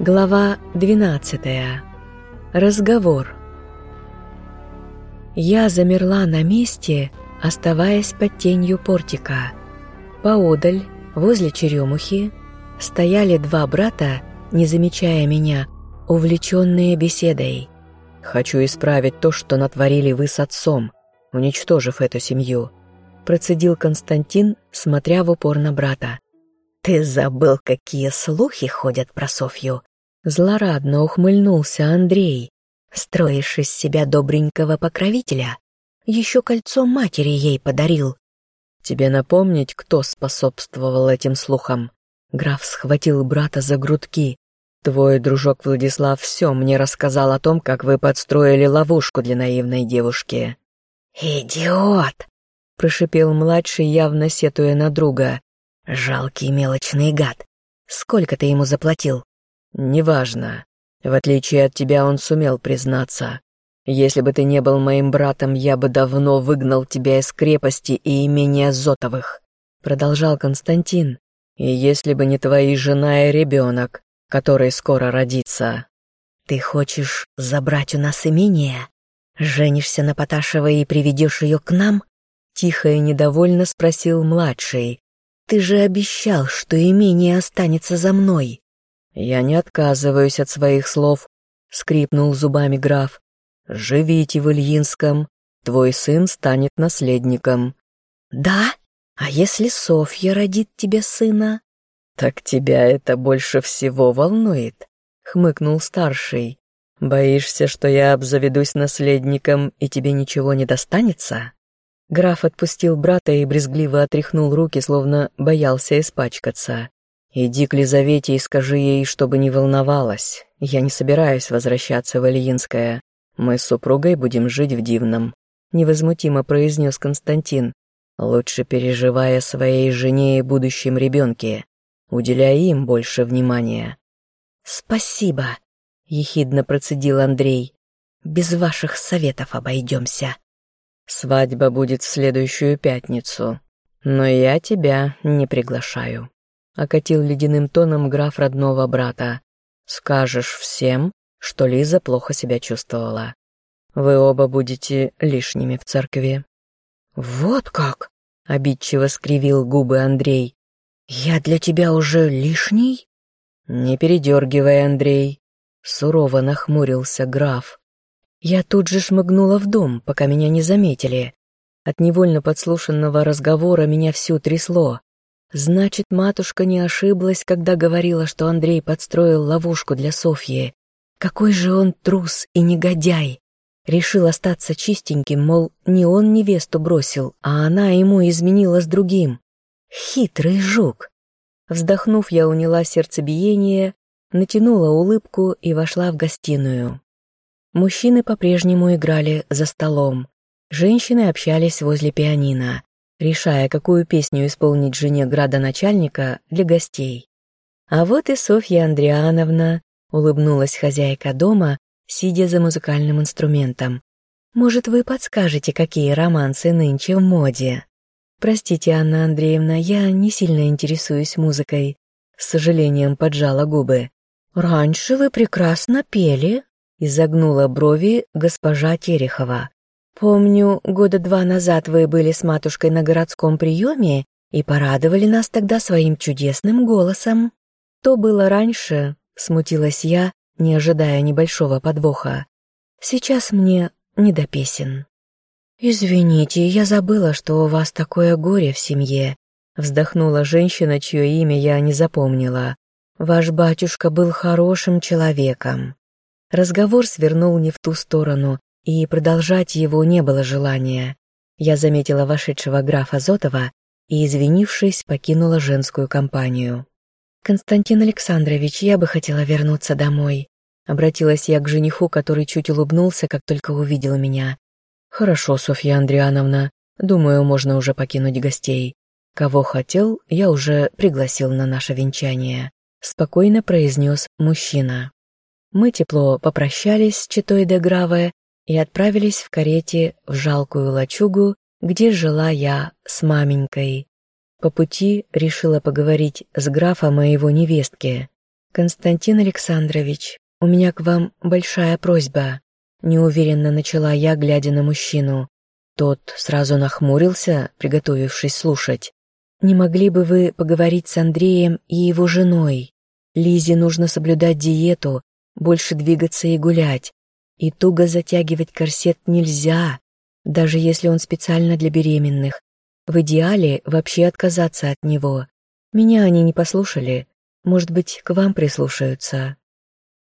Глава 12. Разговор. Я замерла на месте, оставаясь под тенью портика. Поодаль, возле черемухи, стояли два брата, не замечая меня, увлеченные беседой. «Хочу исправить то, что натворили вы с отцом, уничтожив эту семью», процедил Константин, смотря в упор на брата. «Ты забыл, какие слухи ходят про Софью?» Злорадно ухмыльнулся Андрей. «Строишь из себя добренького покровителя? Еще кольцо матери ей подарил». «Тебе напомнить, кто способствовал этим слухам?» Граф схватил брата за грудки. «Твой дружок Владислав все мне рассказал о том, как вы подстроили ловушку для наивной девушки». «Идиот!» — прошипел младший, явно сетуя на друга. «Жалкий мелочный гад. Сколько ты ему заплатил?» «Неважно. В отличие от тебя он сумел признаться. Если бы ты не был моим братом, я бы давно выгнал тебя из крепости и имения Зотовых», продолжал Константин. «И если бы не твои жена и ребенок, который скоро родится». «Ты хочешь забрать у нас имение? Женишься на Поташевой и приведешь ее к нам?» Тихо и недовольно спросил младший. «Ты же обещал, что имение останется за мной». «Я не отказываюсь от своих слов», — скрипнул зубами граф. «Живите в Ильинском, твой сын станет наследником». «Да? А если Софья родит тебе сына?» «Так тебя это больше всего волнует», — хмыкнул старший. «Боишься, что я обзаведусь наследником, и тебе ничего не достанется?» Граф отпустил брата и брезгливо отряхнул руки, словно боялся испачкаться. «Иди к Лизавете и скажи ей, чтобы не волновалась. Я не собираюсь возвращаться в Ильинское. Мы с супругой будем жить в Дивном», — невозмутимо произнес Константин, лучше переживая своей жене и будущем ребенке, уделяя им больше внимания. «Спасибо», — ехидно процедил Андрей. «Без ваших советов обойдемся». «Свадьба будет в следующую пятницу, но я тебя не приглашаю» окатил ледяным тоном граф родного брата. «Скажешь всем, что Лиза плохо себя чувствовала. Вы оба будете лишними в церкви». «Вот как!» — обидчиво скривил губы Андрей. «Я для тебя уже лишний?» «Не передергивай, Андрей», — сурово нахмурился граф. Я тут же шмыгнула в дом, пока меня не заметили. От невольно подслушанного разговора меня всю трясло. Значит, матушка не ошиблась, когда говорила, что Андрей подстроил ловушку для Софьи. Какой же он трус и негодяй! Решил остаться чистеньким, мол, не он невесту бросил, а она ему изменила с другим. Хитрый жук! Вздохнув, я уняла сердцебиение, натянула улыбку и вошла в гостиную. Мужчины по-прежнему играли за столом. Женщины общались возле пианино решая, какую песню исполнить жене градоначальника для гостей. А вот и Софья Андриановна, улыбнулась хозяйка дома, сидя за музыкальным инструментом. «Может, вы подскажете, какие романсы нынче в моде?» «Простите, Анна Андреевна, я не сильно интересуюсь музыкой», с сожалением поджала губы. «Раньше вы прекрасно пели», изогнула брови госпожа Терехова. Помню, года два назад вы были с матушкой на городском приеме и порадовали нас тогда своим чудесным голосом. То было раньше, смутилась я, не ожидая небольшого подвоха. Сейчас мне не до песен. «Извините, я забыла, что у вас такое горе в семье», вздохнула женщина, чье имя я не запомнила. «Ваш батюшка был хорошим человеком». Разговор свернул не в ту сторону, и продолжать его не было желания. Я заметила вошедшего графа Зотова и, извинившись, покинула женскую компанию. «Константин Александрович, я бы хотела вернуться домой», обратилась я к жениху, который чуть улыбнулся, как только увидел меня. «Хорошо, Софья Андриановна, думаю, можно уже покинуть гостей. Кого хотел, я уже пригласил на наше венчание», спокойно произнес мужчина. Мы тепло попрощались с Читой де Граве и отправились в карете в жалкую лачугу, где жила я с маменькой. По пути решила поговорить с графом о его невестке. «Константин Александрович, у меня к вам большая просьба», неуверенно начала я, глядя на мужчину. Тот сразу нахмурился, приготовившись слушать. «Не могли бы вы поговорить с Андреем и его женой? Лизе нужно соблюдать диету, больше двигаться и гулять. И туго затягивать корсет нельзя, даже если он специально для беременных. В идеале вообще отказаться от него. Меня они не послушали. Может быть, к вам прислушаются.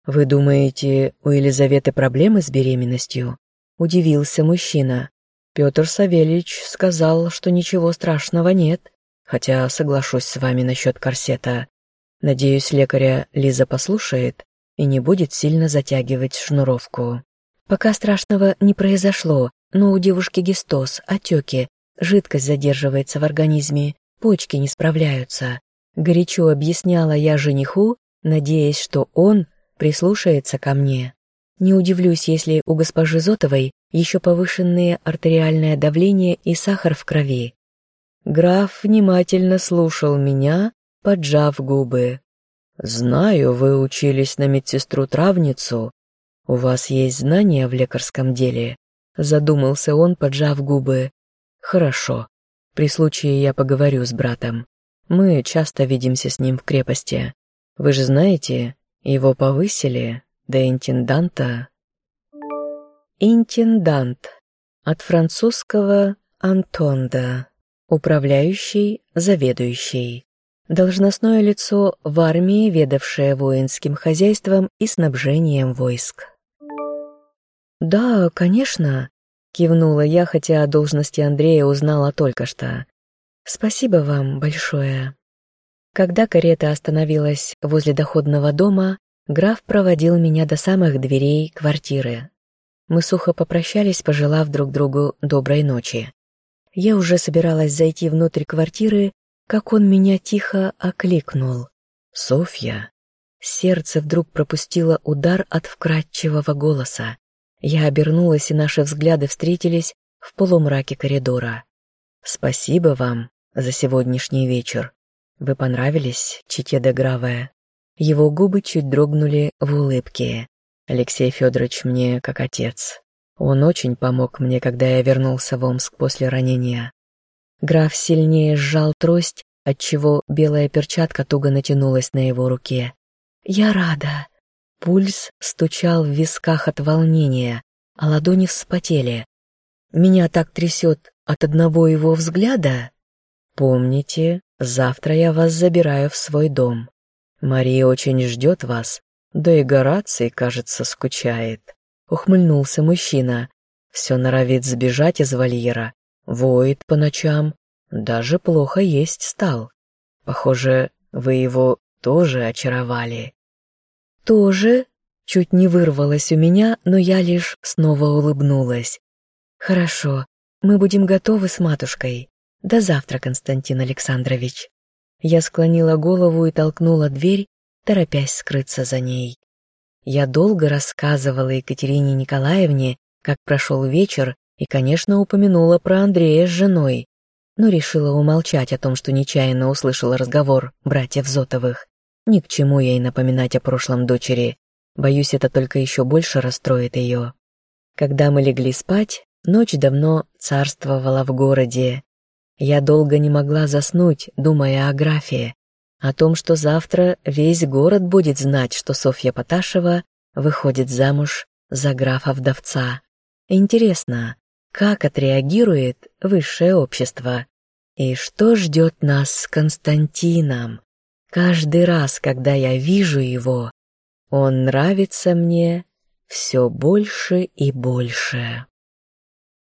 «Вы думаете, у Елизаветы проблемы с беременностью?» Удивился мужчина. Петр Савельич сказал, что ничего страшного нет, хотя соглашусь с вами насчет корсета. Надеюсь, лекаря Лиза послушает и не будет сильно затягивать шнуровку. Пока страшного не произошло, но у девушки гистоз, отеки, жидкость задерживается в организме, почки не справляются. Горячо объясняла я жениху, надеясь, что он прислушается ко мне. Не удивлюсь, если у госпожи Зотовой еще повышенное артериальное давление и сахар в крови. Граф внимательно слушал меня, поджав губы. «Знаю, вы учились на медсестру-травницу. У вас есть знания в лекарском деле?» Задумался он, поджав губы. «Хорошо. При случае я поговорю с братом. Мы часто видимся с ним в крепости. Вы же знаете, его повысили до интенданта. Интендант. От французского «антонда» – управляющий, заведующий. Должностное лицо в армии, ведавшее воинским хозяйством и снабжением войск. «Да, конечно», – кивнула я, хотя о должности Андрея узнала только что. «Спасибо вам большое». Когда карета остановилась возле доходного дома, граф проводил меня до самых дверей квартиры. Мы сухо попрощались, пожелав друг другу доброй ночи. Я уже собиралась зайти внутрь квартиры, как он меня тихо окликнул. «Софья!» Сердце вдруг пропустило удар от вкрадчивого голоса. Я обернулась, и наши взгляды встретились в полумраке коридора. «Спасибо вам за сегодняшний вечер. Вы понравились, Чите де Гравая?» Его губы чуть дрогнули в улыбке. «Алексей Федорович мне как отец. Он очень помог мне, когда я вернулся в Омск после ранения». Граф сильнее сжал трость, отчего белая перчатка туго натянулась на его руке. «Я рада». Пульс стучал в висках от волнения, а ладони вспотели. «Меня так трясет от одного его взгляда?» «Помните, Завтра я вас забираю в свой дом. Мария очень ждет вас, да и Гораций, кажется, скучает. Ухмыльнулся мужчина. Все норовит сбежать из вольера, воет по ночам, даже плохо есть стал. Похоже, вы его тоже очаровали. Тоже? Чуть не вырвалось у меня, но я лишь снова улыбнулась. Хорошо, мы будем готовы с матушкой. До завтра, Константин Александрович. Я склонила голову и толкнула дверь, торопясь скрыться за ней. Я долго рассказывала Екатерине Николаевне, как прошел вечер, и, конечно, упомянула про Андрея с женой, но решила умолчать о том, что нечаянно услышала разговор братьев Зотовых. Ни к чему ей напоминать о прошлом дочери. Боюсь, это только еще больше расстроит ее. Когда мы легли спать, ночь давно царствовала в городе, я долго не могла заснуть, думая о графе, о том, что завтра весь город будет знать, что Софья Поташева выходит замуж за графа-вдовца. Интересно, как отреагирует высшее общество? И что ждет нас с Константином? Каждый раз, когда я вижу его, он нравится мне все больше и больше.